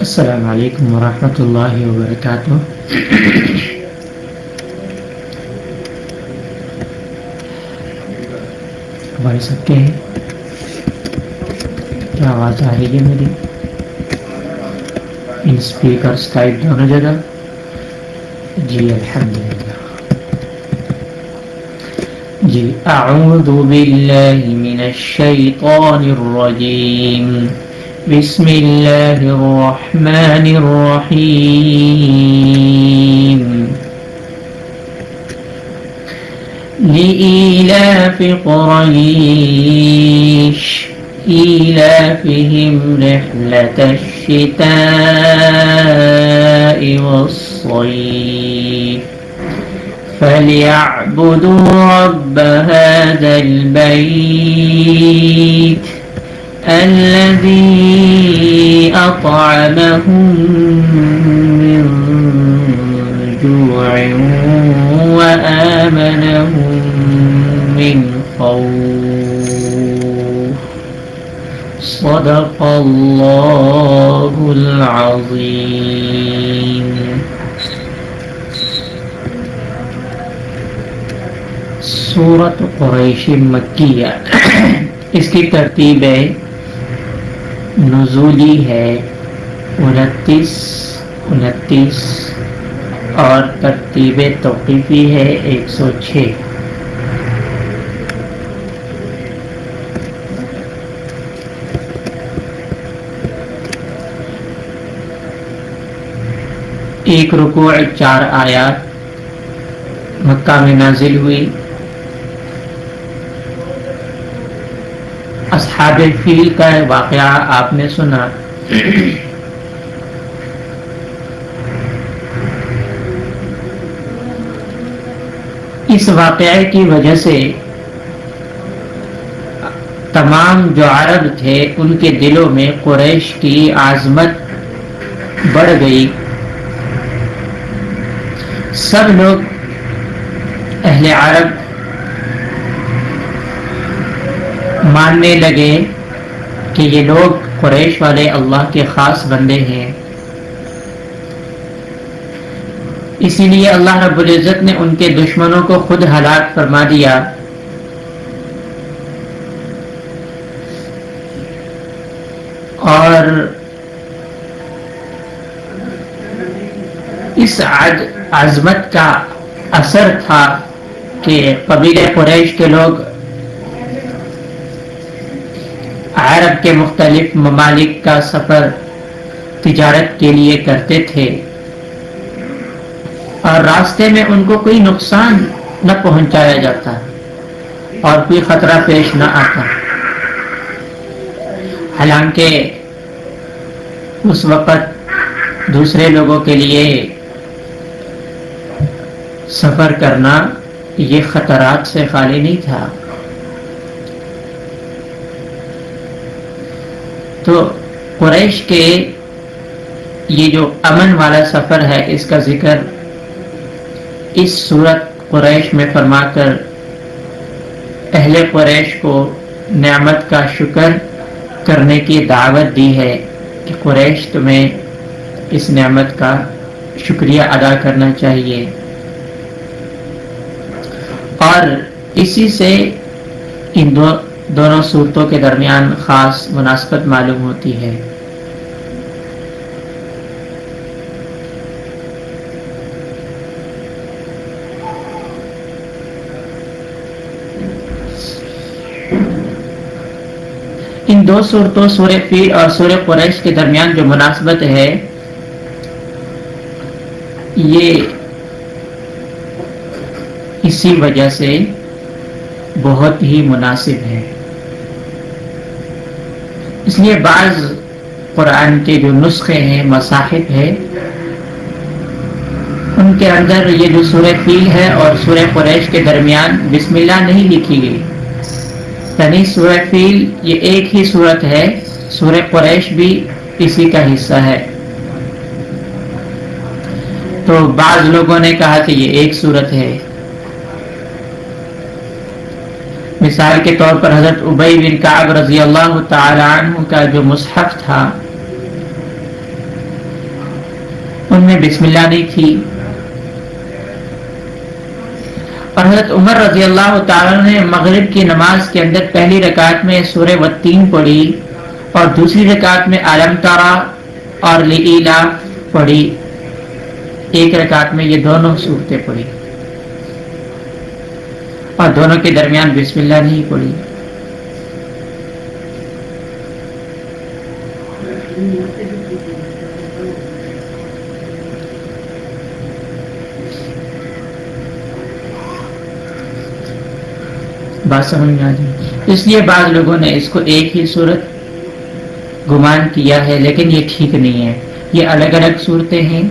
السلام علیکم ورحمۃ اللہ وبرکاتہ۔ ہمارے سب کے ہیں کیا آواز آ رہی ہے میری؟ ان اسپیکرس ٹائپ دونوں جگہ۔ جی الحمد للہ جی اعوذ باللہ من الشیطان الرجیم۔ بسم الله الرحمن الرحيم لإيلاف قريش إيلافهم رحلة الشتاء والصيف فليعبدوا رب هذا البيت الذي أطعمهم من جوع وآمنهم من خوف. صدق الله العظيم. سورة قریش مکیہ اس کی ترتیب ہے نزولی ہے۔ انتیس انتیس اور ترتیب توقیفی ہے ایک سو چھ۔ ایک رکوع، چار آیات۔ مکہ میں نازل ہوئی۔ اصحاب فیل کا واقعہ آپ نے سنا۔ اس واقعے کی وجہ سے تمام جو عرب تھے، ان کے دلوں میں قریش کی عظمت بڑھ گئی۔ سب لوگ اہل عرب ماننے لگے کہ یہ لوگ قریش والے اللہ کے خاص بندے ہیں۔ اسی لیے اللہ رب العزت نے ان کے دشمنوں کو خود ہلاک فرما دیا۔ اور اس عظمت کا اثر تھا کہ قبیل قریش کے لوگ عرب کے مختلف ممالک کا سفر تجارت کے لیے کرتے تھے۔ اور راستے میں ان کو کوئی نقصان نہ پہنچایا جاتا اور کوئی خطرہ پیش نہ آتا۔ حالانکہ اس وقت دوسرے لوگوں کے لیے سفر کرنا یہ خطرات سے خالی نہیں تھا۔ تو قریش کے یہ جو امن والا سفر ہے، اس کا ذکر اس صورت قریش میں فرما کر اہل قریش کو نعمت کا شکر کرنے کی دعوت دی ہے کہ قریش تمہیں اس نعمت کا شکریہ ادا کرنا چاہیے۔ اور اسی سے ان دو دونوں صورتوں کے درمیان خاص مناسبت معلوم ہوتی ہے۔ ان دو صورتوں سورہ فیل اور سورہ قریش کے درمیان جو مناسبت ہے، یہ اسی وجہ سے بہت ہی مناسب ہے۔ اس لیے بعض قرآن کے جو نسخے ہیں مصاحب ہے ان کے اندر یہ جو سورہ فیل ہے اور سورہ قریش کے درمیان بسم اللہ نہیں لکھی گئی۔ یعنی سورہ فیل یہ ایک ہی صورت ہے، سورہ قریش بھی اسی کا حصہ ہے۔ تو بعض لوگوں نے کہا کہ یہ ایک صورت ہے۔ مثال کے طور پر حضرت عبی بن کعب رضی اللہ تعالی عنہ کا جو مصحف تھا، ان میں بسم اللہ نہیں تھی۔ اور حضرت عمر رضی اللہ تعالی نے مغرب کی نماز کے اندر پہلی رکعت میں سورہ و تین پڑھی اور دوسری رکعت میں عالم تارا اور لیلا پڑھی۔ ایک رکعت میں یہ دونوں صورتیں پڑھی۔ اور دونوں کے درمیان بسم اللہ نہیں پڑھی بات سمجھ میں آ جائے۔ اس لیے بعض لوگوں نے اس کو ایک ہی صورت گمان کیا ہے، لیکن یہ ٹھیک نہیں ہے۔ یہ الگ الگ صورتیں ہیں۔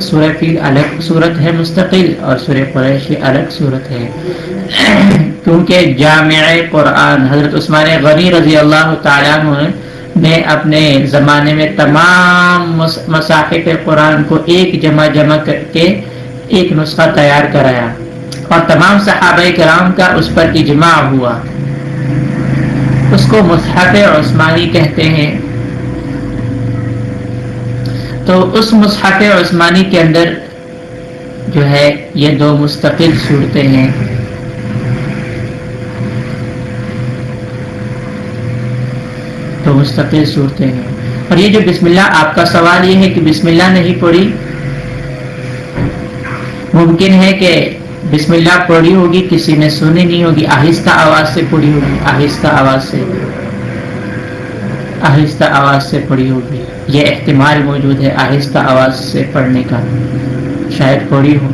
سورہ فیل الگ صورت ہے مستقل اور سورہ قریش الگ صورت ہے۔ کیونکہ جامع قرآن حضرت عثمان غنی رضی اللہ تعالیٰ نے اپنے زمانے میں تمام مساحف قرآن کو ایک جمع جمع کر کے ایک نسخہ تیار کرایا اور تمام صحابہ کرام کا اس پر اجماع ہوا۔ اس کو مصحف عثمانی کہتے ہیں۔ تو اس مصحف عثمانی کے اندر جو ہے یہ دو مستقل صورتیں ہیں۔ تو مستقل صورتیں ہیں۔ اور یہ جو بسم اللہ، آپ کا سوال یہ ہے کہ بسم اللہ نہیں پڑھی۔ ممکن ہے کہ بسم اللہ پڑھی ہوگی، کسی نے سنی نہیں ہوگی، آہستہ آواز سے پڑھی ہوگی، آہستہ آواز سے۔ آہستہ آواز سے پڑھی ہوگی۔ یہ احتمال موجود ہے آہستہ آواز سے پڑھنے کا۔ شاید پڑھی ہو۔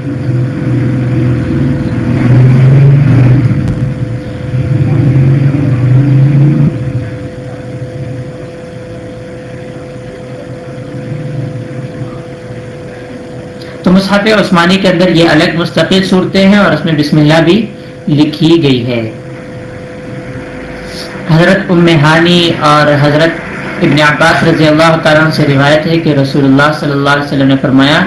تو مصحف عثمانی کے اندر یہ الگ مستقل صورتیں ہیں اور اس میں بسم اللہ بھی لکھی گئی ہے۔ حضرت ام ہانی اور حضرت ابن عباس رضی اللہ تعالیٰ سے روایت ہے کہ رسول اللہ صلی اللہ علیہ وسلم نے فرمایا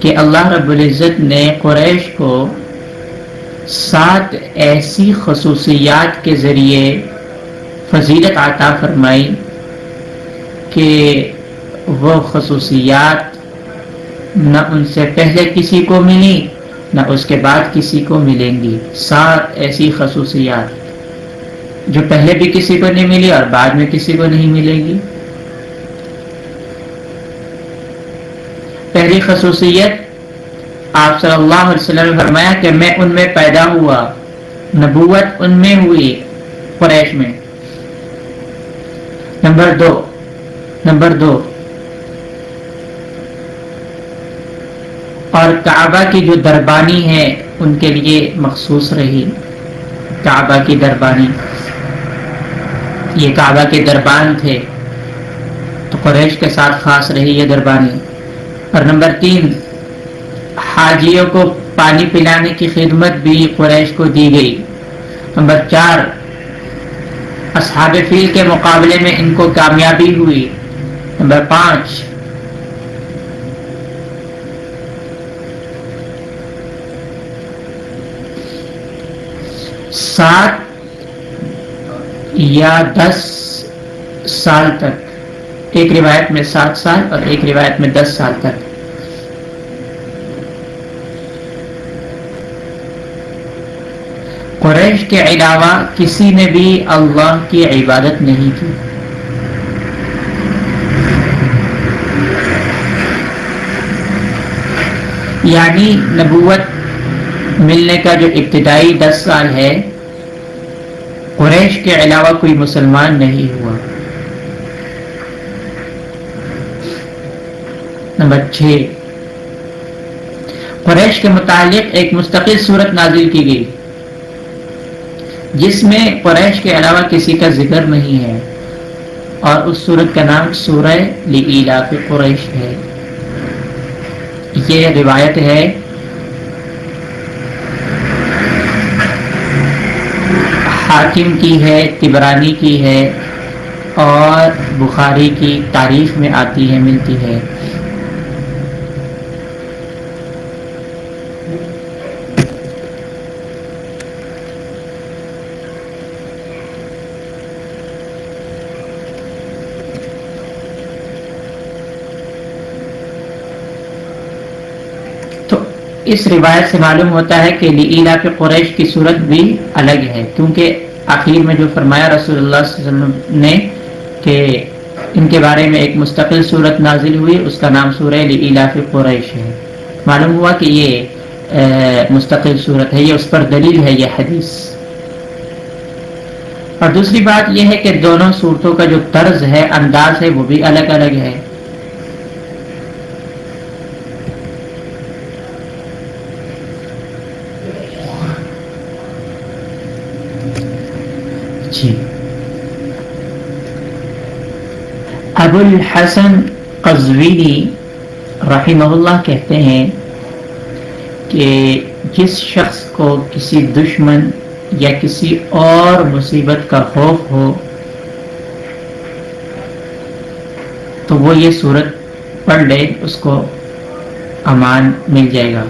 کہ اللہ رب العزت نے قریش کو سات ایسی خصوصیات کے ذریعے فضیلت عطا فرمائی کہ وہ خصوصیات نہ ان سے پہلے کسی کو ملی نہ اس کے بعد کسی کو ملیں گی۔ سات ایسی خصوصیات۔ جو پہلے بھی کسی کو نہیں ملی اور بعد میں کسی کو نہیں ملے گی۔ پہلی خصوصیت، آپ صلی اللہ علیہ وسلم نے فرمایا کہ میں ان میں پیدا ہوا۔ نبوت ان میں ہوئی قریش میں۔ نمبر دو نمبر دو اور کعبہ کی جو دربانی ہے، ان کے لیے مخصوص رہی۔ کعبہ کی دربانی۔ یہ کعبہ کے دربان تھے۔ تو قریش کے ساتھ خاص رہی یہ دربانی۔ اور نمبر تین، حاجیوں کو پانی پلانے کی خدمت بھی قریش کو دی گئی۔ نمبر چار، اصحاب فیل کے مقابلے میں ان کو کامیابی ہوئی۔ نمبر پانچ سات یا دس سال تک۔ ایک روایت میں سات سال اور ایک روایت میں دس سال تک۔ قریش کے علاوہ کسی نے بھی اللہ کی عبادت نہیں کی۔ یعنی نبوت ملنے کا جو ابتدائی دس سال ہے قریش کے علاوہ کوئی مسلمان نہیں ہوا۔ نمبر چھ۔ قریش کے متعلق ایک مستقل صورت نازل کی گئی، جس میں قریش کے علاوہ کسی کا ذکر نہیں ہے، اور اس صورت کا نام سورہ لی قریش ہے۔ یہ روایت ہے حاکم کی ہے، تبرانی کی ہے اور بخاری کی تاریخ میں آتی ہے، ملتی ہے۔ اس روایت سے معلوم ہوتا ہے کہ لیلا کے قریش کی صورت بھی الگ ہے، کیونکہ آخر میں جو فرمایا رسول اللہ صلی اللہ علیہ وسلم نے کہ ان کے بارے میں ایک مستقل صورت نازل ہوئی، اس کا نام سورہ لیلا فی قریش ہے۔ معلوم ہوا کہ یہ مستقل صورت ہے، یہ اس پر دلیل ہے، یہ حدیث۔ اور دوسری بات یہ ہے کہ دونوں صورتوں کا جو طرز ہے، انداز ہے، وہ بھی الگ الگ ہے۔ جی ابو الحسن قزوینی رحمہ اللہ کہتے ہیں کہ جس شخص کو کسی دشمن یا کسی اور مصیبت کا خوف ہو، تو وہ یہ صورت پڑھ لے، اس کو امان مل جائے گا۔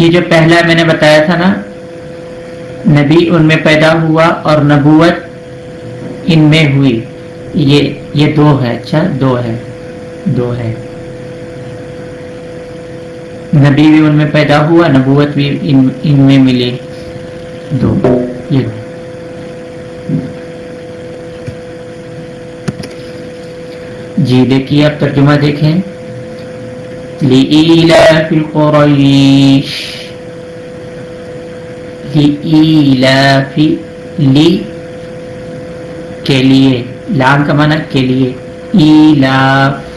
یہ جو پہلا میں نے بتایا تھا نا نبی ان میں پیدا ہوا اور نبوت ان میں ہوئی۔ یہ یہ دو ہے اچھا دو ہے دو ہے۔ نبی بھی ان میں پیدا ہوا نبوت بھی ان, ان میں ملی۔ دو یہ دو۔ جی دیکھیے آپ ترجمہ دیکھیں۔ لإيلاف قريش لإيلاف لی کے لیے لام کا معنی کے لیے ایلاف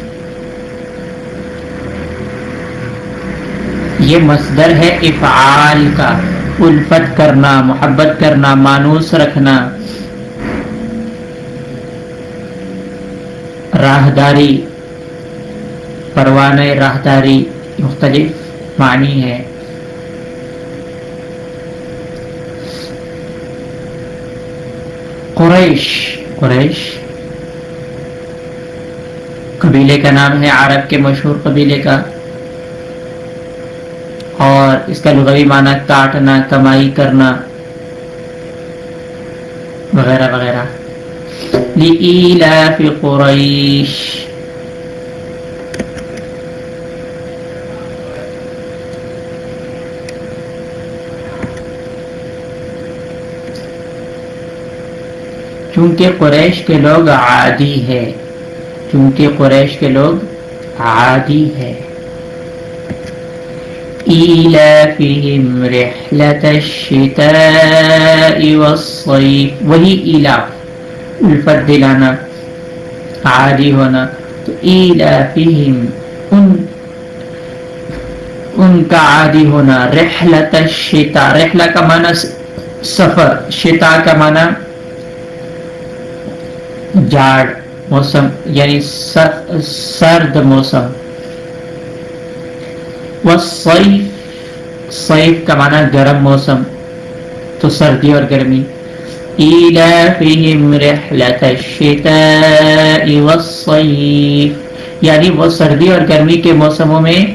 یہ مصدر ہے افعال کا. الفت کرنا، محبت کرنا، مانوس رکھنا. راہداری. پروانہ راہداری مختلف معنی ہے قریش قریش قبیلے کا نام ہے عرب کے مشہور قبیلے کا۔ اور اس کا لغوی معنی کاٹنا، کمائی کرنا وغیرہ وغیرہ۔ لإيلاف قریش چونکہ قریش کے لوگ عادی ہے چونکہ قریش کے لوگ عادی ہے ایلافہم رحلت الشتاء والصیف وہی ایلاف الفت دلانا، عادی ہونا۔ تو ایلافہم ان ان کا عادی ہونا۔ رحلت الشتاء، رحلہ کا معنی سفر۔ شتاء کا معنی جاڑ موسم یعنی سرد موسم۔ سیف کا معنی گرم موسم، تو سردی اور گرمی۔ یعنی وہ سردی اور گرمی کے موسموں میں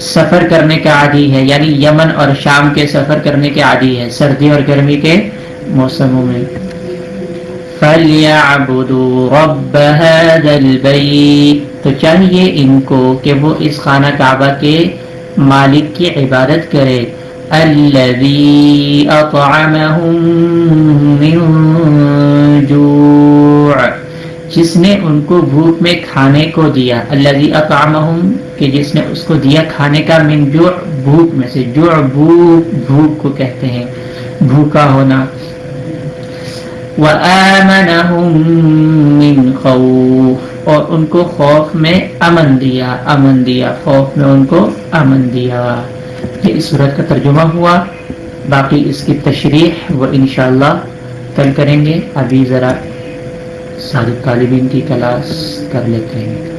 سفر کرنے کا عادی ہے یعنی یمن اور شام کے سفر کرنے کے عادی ہے، سردی اور گرمی کے موسموں میں۔ فَلْيَعْبُدُوا رَبَّ هَذَا الْبَيْتِ۔ تو چاہیے ان کو کہ وہ اس خانہ کعبہ کے مالک کی عبادت کرے۔ الَّذِي أَطْعَمَهُم مِّن جُوعٍ۔ جس نے ان کو بھوک میں کھانے کو دیا۔ الَّذِي أَطْعَمَهُم کہ جس نے اس کو دیا کھانے کا من جوع، بھوک میں سے۔ جوع بھوک بھوک کو کہتے ہیں۔ بھوکا ہونا۔ وَآمَنَهُم مِّن خوف. اور ان کو خوف میں امن دیا امن دیا، خوف میں ان کو امن دیا۔ یہ اس صورت کا ترجمہ ہوا۔ باقی اس کی تشریح وہ انشاءاللہ کل کریں گے۔ ابھی ذرا صادق طالبین کی کلاس کر لیتے ہیں۔